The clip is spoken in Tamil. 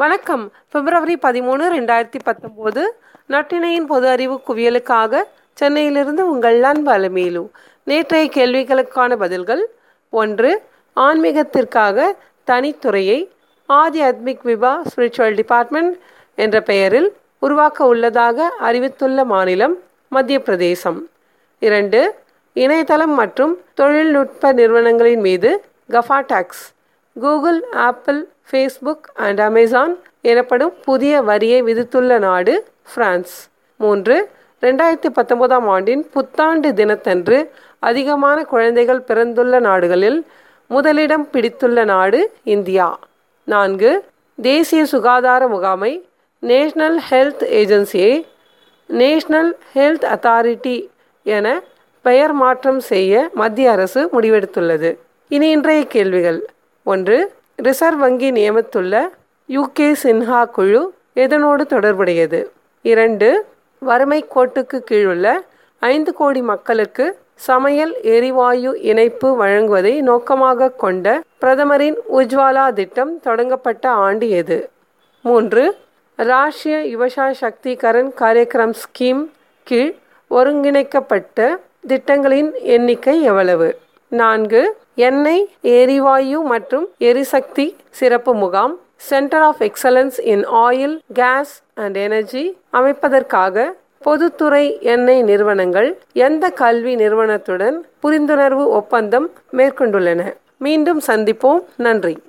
வணக்கம். பிப்ரவரி பதிமூணு ரெண்டாயிரத்தி பத்தொம்போது நட்டினையின் பொது அறிவு குவியலுக்காக சென்னையிலிருந்து உங்கள் அன்பு அலமேலு. நேற்றைய கேள்விகளுக்கான பதில்கள் ஒன்று ஆன்மீகத்திற்காக தனித்துறையை ஆதி அத்மிக் விபா ஸ்பிரிச்சுவல் டிபார்ட்மெண்ட் என்ற பெயரில் உருவாக்க உள்ளதாக அறிவித்துள்ள மாநிலம் மத்திய பிரதேசம் இரண்டு இணையதளம் மற்றும் தொழில்நுட்ப நிறுவனங்களின் மீது GAFA tax Google Apple Facebook and Amazon எனப்படும் புதிய வரியை விதித்துள்ள நாடு பிரான்ஸ். மூன்று ரெண்டாயிரத்தி பத்தொன்பதாம் ஆண்டின் புத்தாண்டு தினத்தன்று அதிகமான குழந்தைகள் பிறந்துள்ள நாடுகளில் முதலிடம் பிடித்துள்ள நாடு இந்தியா. நான்கு தேசிய சுகாதார முகாமை நேஷ்னல் ஹெல்த் ஏஜென்சியை நேஷ்னல் ஹெல்த் அத்தாரிட்டி என பெயர் மாற்றம் செய்ய மத்திய அரசு முடிவெடுத்துள்ளது. இனி இன்றைய கேள்விகள். ஒன்று ரிசர்வ் வங்கி நியமித்துள்ள யூகே சின்ஹா குழு எதனோடு தொடர்புடையது? இரண்டு வறுமை கோட்டுக்கு கீழுள்ள ஐந்து கோடி மக்களுக்கு சமையல் எரிவாயு இணைப்பு வழங்குவதை நோக்கமாக கொண்ட பிரதமரின் உஜ்வாலா திட்டம் தொடங்கப்பட்ட ஆண்டு எது? மூன்று ராஷ்டிரிய யுவசா சக்திகரன் காரியக்ரம் ஸ்கீம் கீழ் ஒருங்கிணைக்கப்பட்ட திட்டங்களின் எண்ணிக்கை எவ்வளவு? நான்கு எண்ணெய் எரிவாயு மற்றும் எரிசக்தி சிறப்பு முகாம் centre of excellence in oil gas and energy அமைப்பதற்காக பொதுத்துறை எண்ணெய் நிறுவனங்கள் எந்த கல்வி நிறுவனத்துடன் புரிந்துணர்வு ஒப்பந்தம் மேற்கொண்டுள்ளன. மீண்டும் சந்திப்போம். நன்றி.